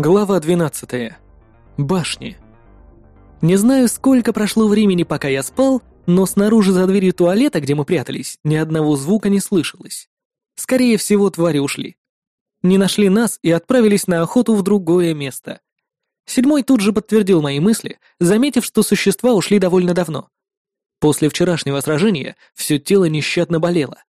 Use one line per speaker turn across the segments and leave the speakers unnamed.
Глава 12. Башни. Не знаю, сколько прошло времени, пока я спал, но снаружи за дверью туалета, где мы прятались, ни одного звука не слышалось. Скорее всего, твари ушли. Не нашли нас и отправились на охоту в другое место. Седьмой тут же подтвердил мои мысли, заметив, что существа ушли довольно давно. После вчерашнего сражения все тело нещадно болело.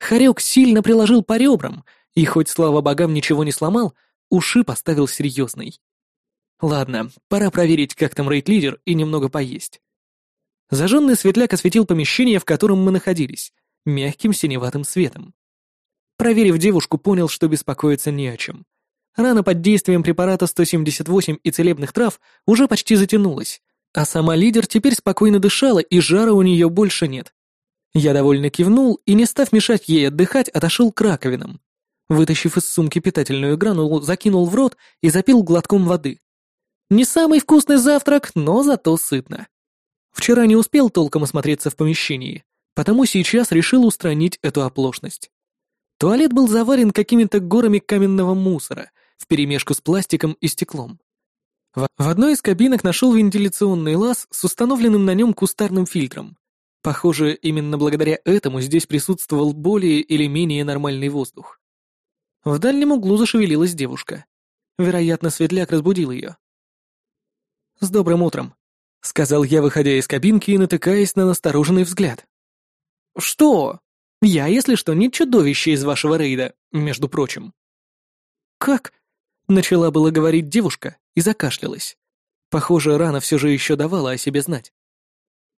Харек сильно приложил по ребрам, и хоть, слава богам, ничего не сломал, Уши поставил серьезный. Ладно, пора проверить, как там рейд-лидер, и немного поесть. Зажженный светляк осветил помещение, в котором мы находились, мягким синеватым светом. Проверив девушку, понял, что беспокоиться не о чем. Рана под действием препарата 178 и целебных трав уже почти затянулась, а сама лидер теперь спокойно дышала, и жара у нее больше нет. Я довольно кивнул и, не став мешать ей отдыхать, отошел к раковинам. Вытащив из сумки питательную гранулу, закинул в рот и запил глотком воды. Не самый вкусный завтрак, но зато сытно. Вчера не успел толком осмотреться в помещении, потому сейчас решил устранить эту оплошность. Туалет был заварен какими-то горами каменного мусора, вперемешку с пластиком и стеклом. В одной из кабинок нашел вентиляционный лаз с установленным на нем кустарным фильтром. Похоже, именно благодаря этому здесь присутствовал более или менее нормальный воздух. В дальнем углу зашевелилась девушка. Вероятно, светляк разбудил ее. «С добрым утром», — сказал я, выходя из кабинки и натыкаясь на настороженный взгляд. «Что? Я, если что, не чудовище из вашего рейда, между прочим». «Как?» — начала было говорить девушка и закашлялась. Похоже, рана все же еще давала о себе знать.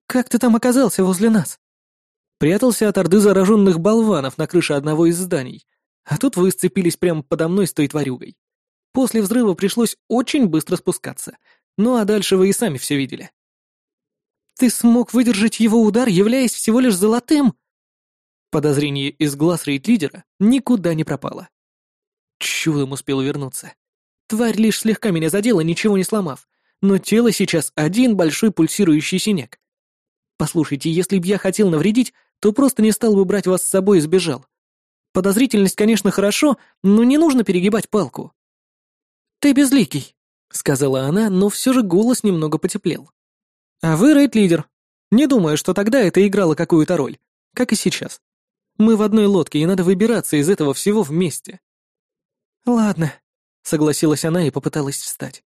«Как ты там оказался возле нас?» Прятался от орды зараженных болванов на крыше одного из зданий, а тут вы сцепились прямо подо мной с той тварюгой. После взрыва пришлось очень быстро спускаться. Ну а дальше вы и сами все видели. Ты смог выдержать его удар, являясь всего лишь золотым? Подозрение из глаз рейд-лидера никуда не пропало. Чудом успел вернуться. Тварь лишь слегка меня задела, ничего не сломав, но тело сейчас один большой пульсирующий синяк. Послушайте, если б я хотел навредить, то просто не стал бы брать вас с собой и сбежал. Подозрительность, конечно, хорошо, но не нужно перегибать палку. «Ты безликий», — сказала она, но все же голос немного потеплел. «А вы рейд-лидер. Не думаю, что тогда это играло какую-то роль, как и сейчас. Мы в одной лодке, и надо выбираться из этого всего вместе». «Ладно», — согласилась она и попыталась встать.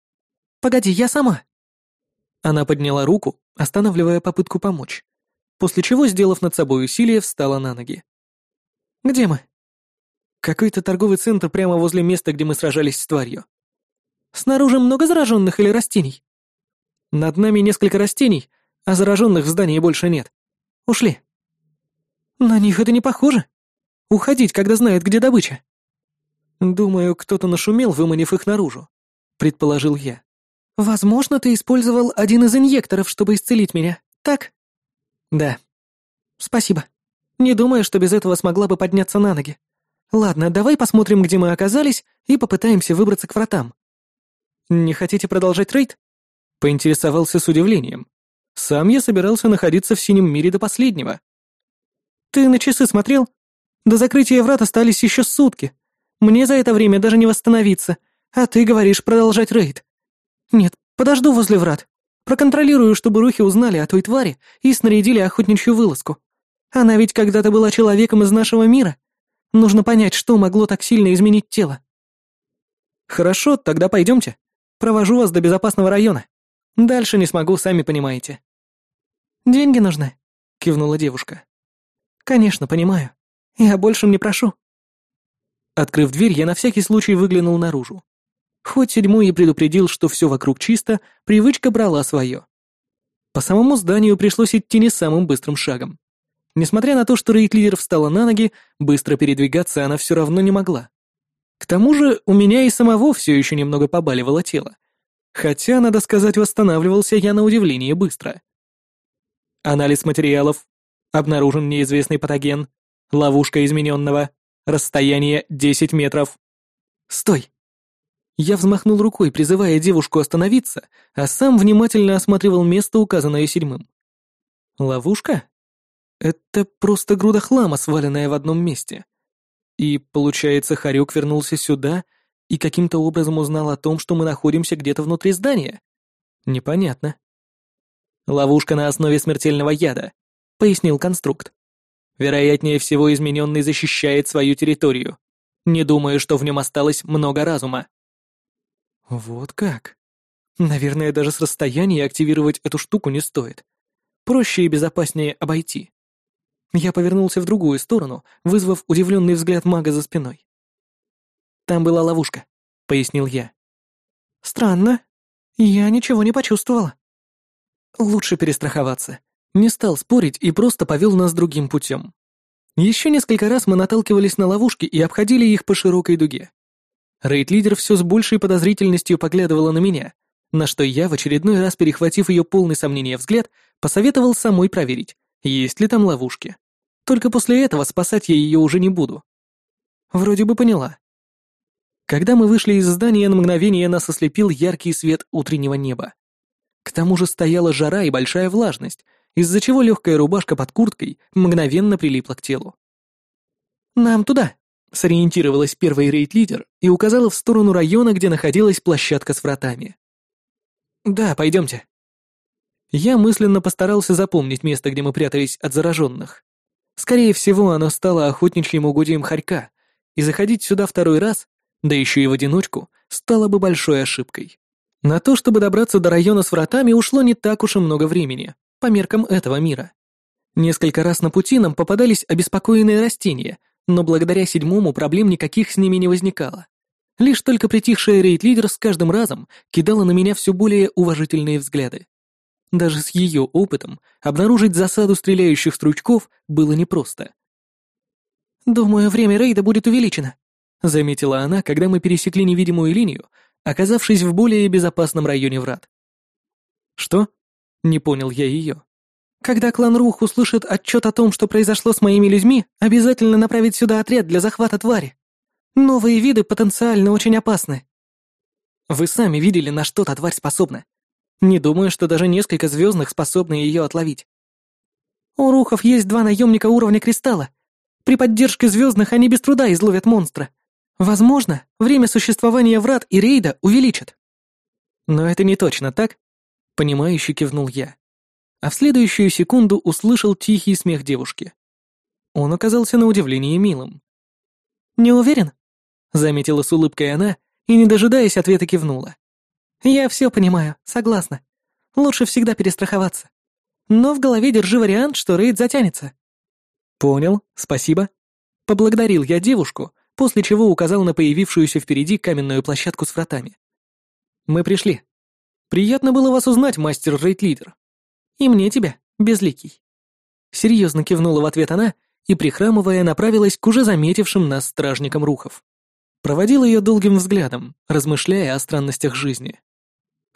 «Погоди, я сама». Она подняла руку, останавливая попытку помочь, после чего, сделав над собой усилие, встала на ноги. «Где мы?» «Какой-то торговый центр прямо возле места, где мы сражались с тварью». «Снаружи много зараженных или растений?» «Над нами несколько растений, а зараженных в здании больше нет. Ушли». «На них это не похоже. Уходить, когда знают, где добыча». «Думаю, кто-то нашумел, выманив их наружу», — предположил я. «Возможно, ты использовал один из инъекторов, чтобы исцелить меня, так?» «Да». «Спасибо». Не думаю, что без этого смогла бы подняться на ноги. Ладно, давай посмотрим, где мы оказались, и попытаемся выбраться к вратам. Не хотите продолжать рейд? Поинтересовался с удивлением. Сам я собирался находиться в синем мире до последнего. Ты на часы смотрел? До закрытия врат остались еще сутки. Мне за это время даже не восстановиться, а ты говоришь продолжать рейд. Нет, подожду возле врат. Проконтролирую, чтобы рухи узнали о той твари и снарядили охотничью вылазку. Она ведь когда-то была человеком из нашего мира. Нужно понять, что могло так сильно изменить тело. Хорошо, тогда пойдемте. Провожу вас до безопасного района. Дальше не смогу, сами понимаете. Деньги нужны, кивнула девушка. Конечно, понимаю. Я больше не прошу. Открыв дверь, я на всякий случай выглянул наружу. Хоть седьмой и предупредил, что все вокруг чисто, привычка брала свое. По самому зданию пришлось идти не самым быстрым шагом. Несмотря на то, что рейд-лидер встала на ноги, быстро передвигаться она все равно не могла. К тому же у меня и самого все еще немного побаливало тело. Хотя, надо сказать, восстанавливался я на удивление быстро. Анализ материалов. Обнаружен неизвестный патоген. Ловушка измененного. Расстояние 10 метров. Стой! Я взмахнул рукой, призывая девушку остановиться, а сам внимательно осматривал место, указанное седьмым. Ловушка? Это просто груда хлама, сваленная в одном месте. И, получается, Харек вернулся сюда и каким-то образом узнал о том, что мы находимся где-то внутри здания? Непонятно. Ловушка на основе смертельного яда, пояснил конструкт. Вероятнее всего, измененный защищает свою территорию. Не думаю, что в нем осталось много разума. Вот как? Наверное, даже с расстояния активировать эту штуку не стоит. Проще и безопаснее обойти. Я повернулся в другую сторону, вызвав удивленный взгляд мага за спиной. «Там была ловушка», — пояснил я. «Странно. Я ничего не почувствовала». Лучше перестраховаться. Не стал спорить и просто повел нас другим путем. Еще несколько раз мы наталкивались на ловушки и обходили их по широкой дуге. Рейд-лидер все с большей подозрительностью поглядывала на меня, на что я, в очередной раз перехватив ее полный сомнения взгляд, посоветовал самой проверить, есть ли там ловушки. Только после этого спасать я ее уже не буду. Вроде бы поняла. Когда мы вышли из здания, на мгновение нас ослепил яркий свет утреннего неба. К тому же стояла жара и большая влажность, из-за чего легкая рубашка под курткой мгновенно прилипла к телу. «Нам туда», — сориентировалась первый рейд-лидер и указала в сторону района, где находилась площадка с вратами. «Да, пойдемте». Я мысленно постарался запомнить место, где мы прятались от зараженных. Скорее всего, оно стало охотничьим угодьем хорька, и заходить сюда второй раз, да еще и в одиночку, стало бы большой ошибкой. На то, чтобы добраться до района с вратами, ушло не так уж и много времени, по меркам этого мира. Несколько раз на пути нам попадались обеспокоенные растения, но благодаря седьмому проблем никаких с ними не возникало. Лишь только притихшая рейд-лидер с каждым разом кидала на меня все более уважительные взгляды. Даже с ее опытом обнаружить засаду стреляющих стручков было непросто. «Думаю, время рейда будет увеличено», — заметила она, когда мы пересекли невидимую линию, оказавшись в более безопасном районе врат. «Что?» — не понял я ее. «Когда клан Рух услышит отчет о том, что произошло с моими людьми, обязательно направить сюда отряд для захвата твари. Новые виды потенциально очень опасны. Вы сами видели, на что та тварь способна. Не думаю, что даже несколько звездных способны ее отловить. У рухов есть два наемника уровня кристалла. При поддержке звездных они без труда изловят монстра. Возможно, время существования врат и рейда увеличат. Но это не точно, так? Понимающе кивнул я. А в следующую секунду услышал тихий смех девушки. Он оказался на удивление милым. «Не уверен?» Заметила с улыбкой она и, не дожидаясь ответа, кивнула. «Я все понимаю, согласна. Лучше всегда перестраховаться. Но в голове держи вариант, что рейд затянется». «Понял, спасибо». Поблагодарил я девушку, после чего указал на появившуюся впереди каменную площадку с вратами. «Мы пришли. Приятно было вас узнать, мастер рейд-лидер. И мне тебя, безликий». Серьезно кивнула в ответ она и, прихрамывая, направилась к уже заметившим нас стражникам рухов. Проводил ее долгим взглядом, размышляя о странностях жизни.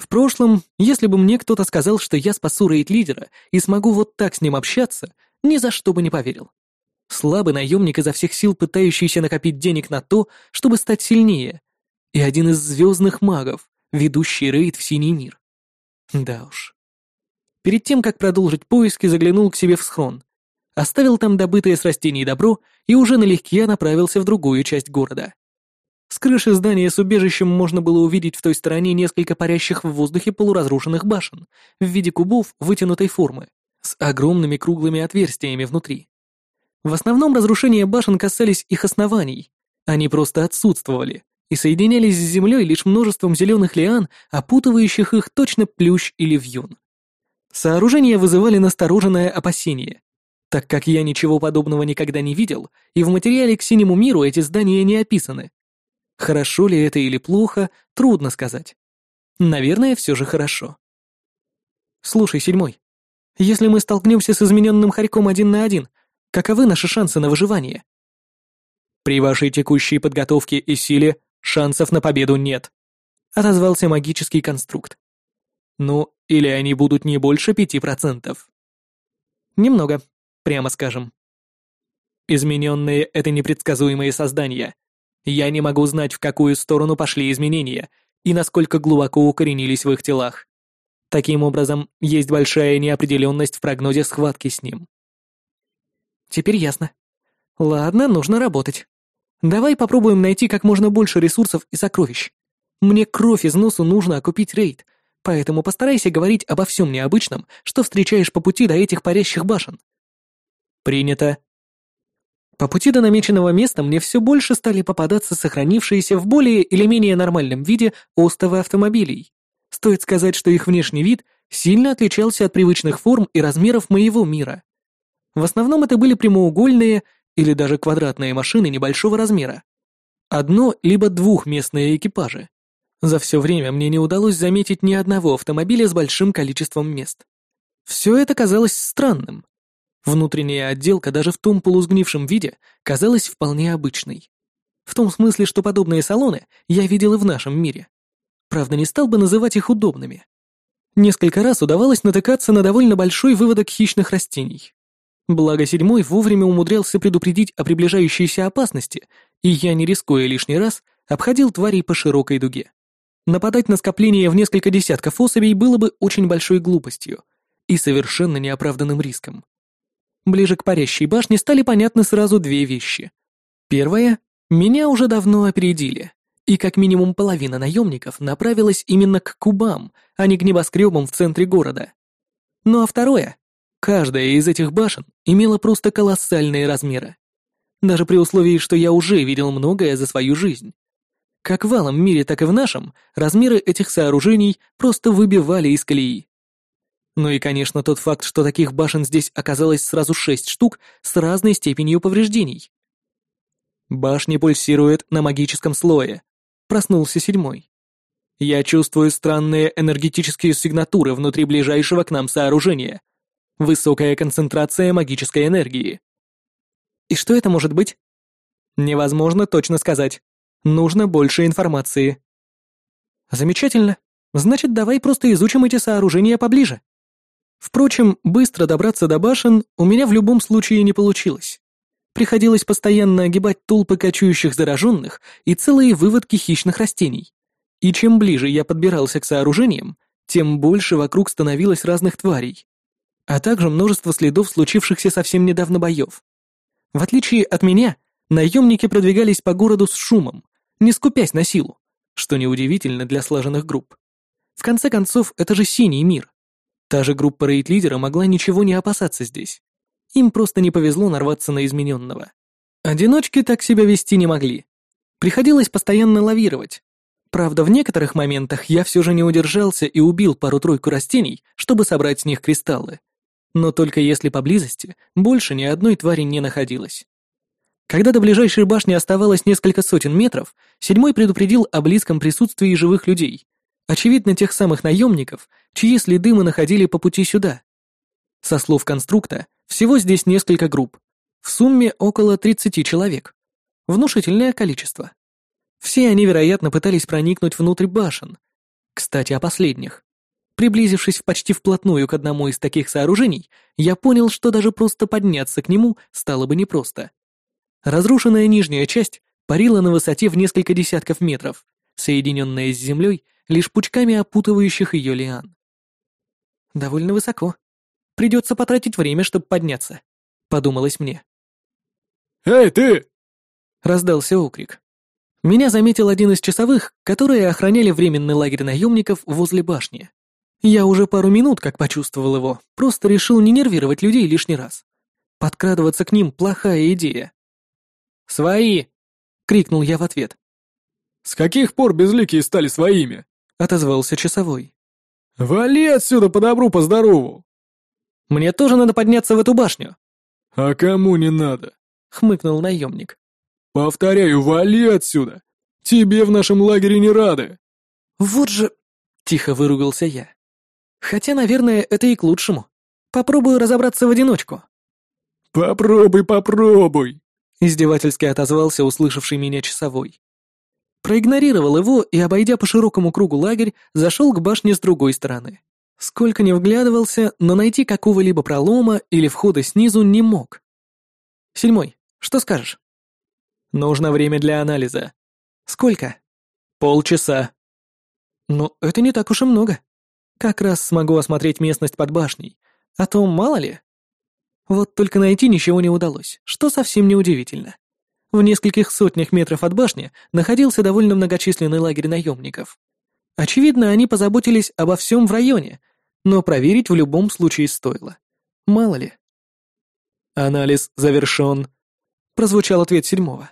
В прошлом, если бы мне кто-то сказал, что я спасу рейд-лидера и смогу вот так с ним общаться, ни за что бы не поверил. Слабый наемник изо всех сил, пытающийся накопить денег на то, чтобы стать сильнее. И один из звездных магов, ведущий рейд в синий мир. Да уж. Перед тем, как продолжить поиски, заглянул к себе в схрон. Оставил там добытое с растений добро и уже налегке направился в другую часть города. С крыши здания с убежищем можно было увидеть в той стороне несколько парящих в воздухе полуразрушенных башен в виде кубов вытянутой формы, с огромными круглыми отверстиями внутри. В основном разрушения башен касались их оснований, они просто отсутствовали и соединялись с землей лишь множеством зеленых лиан, опутывающих их точно плющ или вьюн. Сооружения вызывали настороженное опасение, так как я ничего подобного никогда не видел, и в материале к синему миру эти здания не описаны. Хорошо ли это или плохо, трудно сказать. Наверное, все же хорошо. Слушай, седьмой, если мы столкнемся с измененным хорьком один на один, каковы наши шансы на выживание? При вашей текущей подготовке и силе шансов на победу нет, отозвался магический конструкт. Ну, или они будут не больше пяти процентов. Немного, прямо скажем. Измененные — это непредсказуемые создания, я не могу знать, в какую сторону пошли изменения и насколько глубоко укоренились в их телах. Таким образом, есть большая неопределенность в прогнозе схватки с ним. Теперь ясно. Ладно, нужно работать. Давай попробуем найти как можно больше ресурсов и сокровищ. Мне кровь из носу нужно окупить рейд, поэтому постарайся говорить обо всем необычном, что встречаешь по пути до этих парящих башен». «Принято», по пути до намеченного места мне все больше стали попадаться сохранившиеся в более или менее нормальном виде остовы автомобилей. Стоит сказать, что их внешний вид сильно отличался от привычных форм и размеров моего мира. В основном это были прямоугольные или даже квадратные машины небольшого размера. Одно- либо двухместные экипажи. За все время мне не удалось заметить ни одного автомобиля с большим количеством мест. Все это казалось странным. Внутренняя отделка даже в том полусгнившем виде казалась вполне обычной. В том смысле, что подобные салоны я видел и в нашем мире. Правда, не стал бы называть их удобными. Несколько раз удавалось натыкаться на довольно большой выводок хищных растений. Благо седьмой вовремя умудрялся предупредить о приближающейся опасности, и я, не рискуя лишний раз, обходил тварей по широкой дуге. Нападать на скопление в несколько десятков особей было бы очень большой глупостью и совершенно неоправданным риском. Ближе к парящей башне стали понятны сразу две вещи. Первое — меня уже давно опередили, и как минимум половина наемников направилась именно к кубам, а не к небоскребам в центре города. Ну а второе — каждая из этих башен имела просто колоссальные размеры. Даже при условии, что я уже видел многое за свою жизнь. Как в алом мире, так и в нашем, размеры этих сооружений просто выбивали из колеи. Ну и, конечно, тот факт, что таких башен здесь оказалось сразу шесть штук с разной степенью повреждений. Башни пульсируют на магическом слое. Проснулся седьмой. Я чувствую странные энергетические сигнатуры внутри ближайшего к нам сооружения. Высокая концентрация магической энергии. И что это может быть? Невозможно точно сказать. Нужно больше информации. Замечательно. Значит, давай просто изучим эти сооружения поближе. Впрочем, быстро добраться до башен у меня в любом случае не получилось. Приходилось постоянно огибать толпы кочующих зараженных и целые выводки хищных растений. И чем ближе я подбирался к сооружениям, тем больше вокруг становилось разных тварей. А также множество следов случившихся совсем недавно боев. В отличие от меня, наемники продвигались по городу с шумом, не скупясь на силу, что неудивительно для слаженных групп. В конце концов, это же синий мир. Та же группа рейд-лидера могла ничего не опасаться здесь. Им просто не повезло нарваться на измененного. Одиночки так себя вести не могли. Приходилось постоянно лавировать. Правда, в некоторых моментах я все же не удержался и убил пару-тройку растений, чтобы собрать с них кристаллы. Но только если поблизости больше ни одной твари не находилось. Когда до ближайшей башни оставалось несколько сотен метров, седьмой предупредил о близком присутствии живых людей, Очевидно, тех самых наемников, чьи следы мы находили по пути сюда. Со слов конструкта, всего здесь несколько групп. В сумме около 30 человек. Внушительное количество. Все они, вероятно, пытались проникнуть внутрь башен. Кстати, о последних. Приблизившись почти вплотную к одному из таких сооружений, я понял, что даже просто подняться к нему стало бы непросто. Разрушенная нижняя часть парила на высоте в несколько десятков метров, соединенная с землей лишь пучками опутывающих ее лиан. «Довольно высоко. Придется потратить время, чтобы подняться», — подумалось мне.
«Эй, ты!»
— раздался окрик. Меня заметил один из часовых, которые охраняли временный лагерь наемников возле башни. Я уже пару минут как почувствовал его, просто решил не нервировать людей лишний раз. Подкрадываться к ним — плохая идея. «Свои!» — крикнул я в ответ.
«С каких пор безликие стали своими?»
— отозвался часовой.
«Вали отсюда по добру, по здорову!»
«Мне тоже надо подняться в эту башню!»
«А кому не надо?»
— хмыкнул наемник.
«Повторяю, вали отсюда! Тебе в нашем лагере не рады!»
«Вот же...» — тихо выругался я. «Хотя, наверное, это и к лучшему. Попробую разобраться в одиночку».
«Попробуй, попробуй!»
— издевательски отозвался услышавший меня часовой. Проигнорировал его и, обойдя по широкому кругу лагерь, зашел к башне с другой стороны. Сколько не вглядывался, но найти какого-либо пролома или входа снизу не мог. Седьмой, что скажешь? Нужно время для анализа. Сколько? Полчаса. Ну, это не так уж и много. Как раз смогу осмотреть местность под башней. А то мало ли. Вот только найти ничего не удалось, что совсем неудивительно. В нескольких сотнях метров от башни находился довольно многочисленный лагерь наемников. Очевидно, они позаботились обо всем в районе, но проверить в любом случае стоило. Мало ли. «Анализ завершен», — прозвучал ответ седьмого.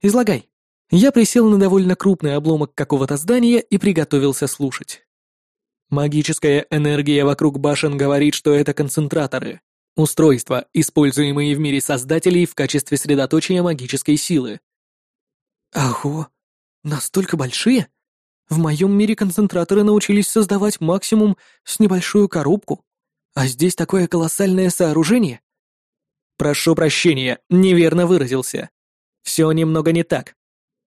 «Излагай». Я присел на довольно крупный обломок какого-то здания и приготовился слушать. Магическая энергия вокруг башен говорит, что это концентраторы. Устройства, используемые в мире создателей в качестве средоточия магической силы. Ого, настолько большие? В моем мире концентраторы научились создавать максимум с небольшую коробку, а здесь такое колоссальное сооружение. Прошу прощения, неверно выразился. Все немного не так.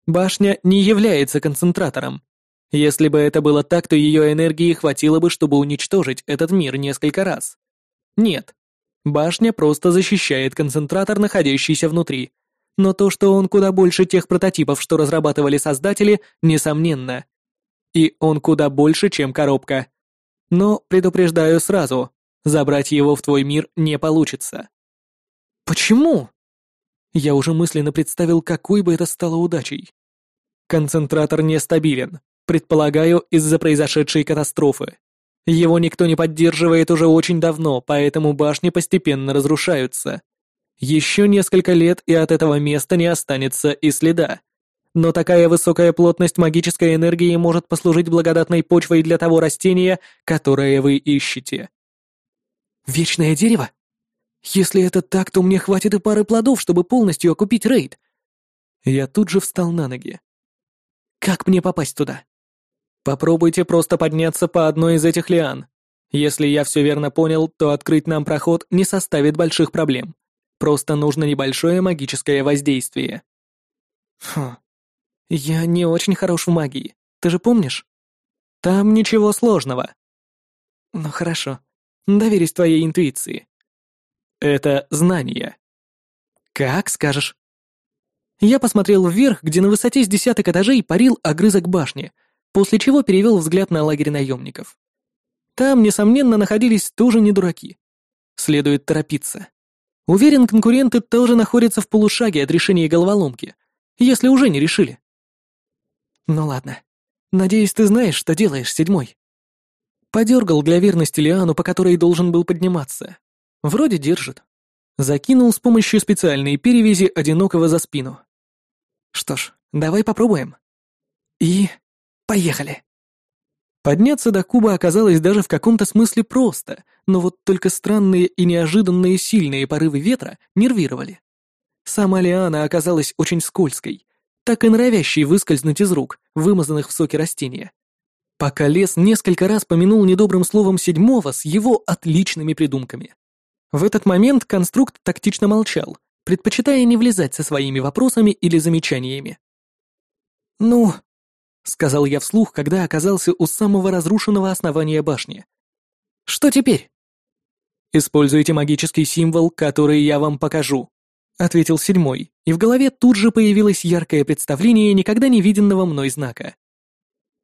Башня не является концентратором. Если бы это было так, то ее энергии хватило бы, чтобы уничтожить этот мир несколько раз. Нет. Башня просто защищает концентратор, находящийся внутри. Но то, что он куда больше тех прототипов, что разрабатывали создатели, несомненно. И он куда больше, чем коробка. Но, предупреждаю сразу, забрать его в твой мир не получится. Почему? Я уже мысленно представил, какой бы это стало удачей. Концентратор нестабилен, предполагаю, из-за произошедшей катастрофы. Его никто не поддерживает уже очень давно, поэтому башни постепенно разрушаются. Еще несколько лет, и от этого места не останется и следа. Но такая высокая плотность магической энергии может послужить благодатной почвой для того растения, которое вы ищете. Вечное дерево? Если это так, то мне хватит и пары плодов, чтобы полностью окупить рейд. Я тут же встал на ноги. Как мне попасть туда? Попробуйте просто подняться по одной из этих лиан. Если я все верно понял, то открыть нам проход не составит больших проблем. Просто нужно небольшое магическое воздействие. Хм. Я не очень хорош в магии. Ты же помнишь? Там ничего сложного. Ну хорошо. Доверюсь твоей интуиции. Это знание. Как скажешь. Я посмотрел вверх, где на высоте с десяток этажей парил огрызок башни, после чего перевел взгляд на лагерь наемников. Там, несомненно, находились тоже не дураки. Следует торопиться. Уверен, конкуренты тоже находятся в полушаге от решения головоломки, если уже не решили. Ну ладно. Надеюсь, ты знаешь, что делаешь, седьмой. Подергал для верности Лиану, по которой должен был подниматься. Вроде держит. Закинул с помощью специальной перевязи одинокого за спину. Что ж, давай попробуем. И... поехали. Подняться до куба оказалось даже в каком-то смысле просто, но вот только странные и неожиданные сильные порывы ветра нервировали. Сама лиана оказалась очень скользкой, так и норовящей выскользнуть из рук, вымазанных в соке растения. Пока лес несколько раз помянул недобрым словом седьмого с его отличными придумками. В этот момент конструкт тактично молчал, предпочитая не влезать со своими вопросами или замечаниями. «Ну», — сказал я вслух, когда оказался у самого разрушенного основания башни. «Что теперь?» «Используйте магический символ, который я вам покажу», — ответил седьмой, и в голове тут же появилось яркое представление никогда не виденного мной знака.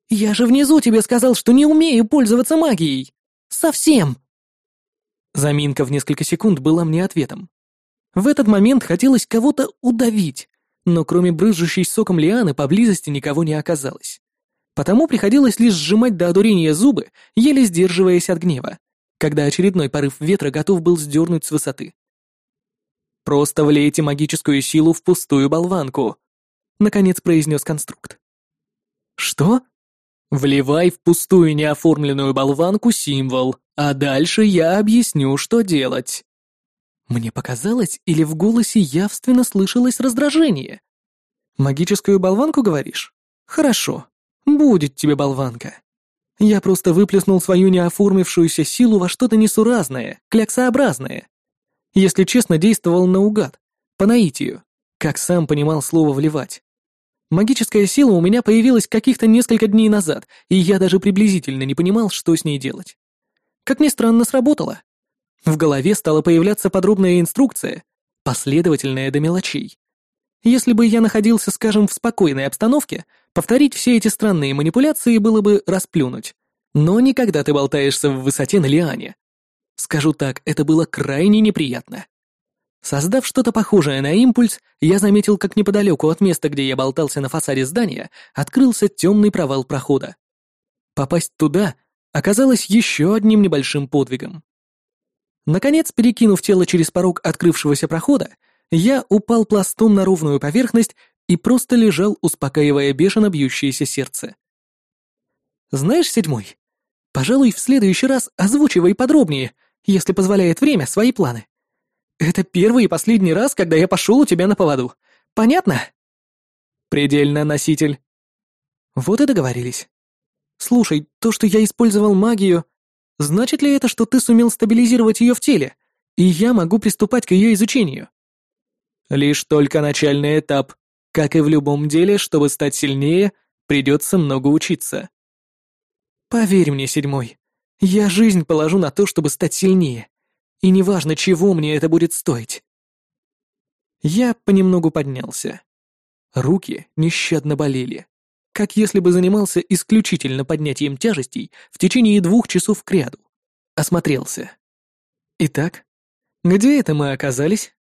«Я же внизу тебе сказал, что не умею пользоваться магией! Совсем!» Заминка в несколько секунд была мне ответом. В этот момент хотелось кого-то удавить, но кроме брызжущей соком лианы поблизости никого не оказалось. Потому приходилось лишь сжимать до одурения зубы, еле сдерживаясь от гнева, когда очередной порыв ветра готов был сдернуть с высоты. «Просто влейте магическую силу в пустую болванку», — наконец произнес конструкт. «Что?» «Вливай в пустую неоформленную болванку символ», а дальше я объясню, что делать. Мне показалось, или в голосе явственно слышалось раздражение. Магическую болванку, говоришь? Хорошо. Будет тебе болванка. Я просто выплеснул свою неоформившуюся силу во что-то несуразное, кляксообразное. Если честно, действовал наугад, по наитию, как сам понимал слово «вливать». Магическая сила у меня появилась каких-то несколько дней назад, и я даже приблизительно не понимал, что с ней делать. Как ни странно, сработало. В голове стала появляться подробная инструкция, последовательная до мелочей. Если бы я находился, скажем, в спокойной обстановке, повторить все эти странные манипуляции было бы расплюнуть. Но никогда ты болтаешься в высоте на лиане. Скажу так, это было крайне неприятно. Создав что-то похожее на импульс, я заметил, как неподалеку от места, где я болтался на фасаде здания, открылся темный провал прохода. Попасть туда оказалось еще одним небольшим подвигом. Наконец, перекинув тело через порог открывшегося прохода, я упал пластом на ровную поверхность и просто лежал, успокаивая бешено бьющееся сердце. «Знаешь, седьмой, пожалуй, в следующий раз озвучивай подробнее, если позволяет время, свои планы. Это первый и последний раз, когда я пошел у тебя на поводу. Понятно? Предельно, носитель. Вот и договорились. Слушай, то, что я использовал магию, значит ли это, что ты сумел стабилизировать ее в теле, и я могу приступать к ее изучению? Лишь только начальный этап. Как и в любом деле, чтобы стать сильнее, придется много учиться. Поверь мне, седьмой, я жизнь положу на то, чтобы стать сильнее и неважно, чего мне это будет стоить. Я понемногу поднялся. Руки нещадно болели, как если бы занимался исключительно поднятием тяжестей в течение двух часов кряду. Осмотрелся. Итак, где это мы оказались?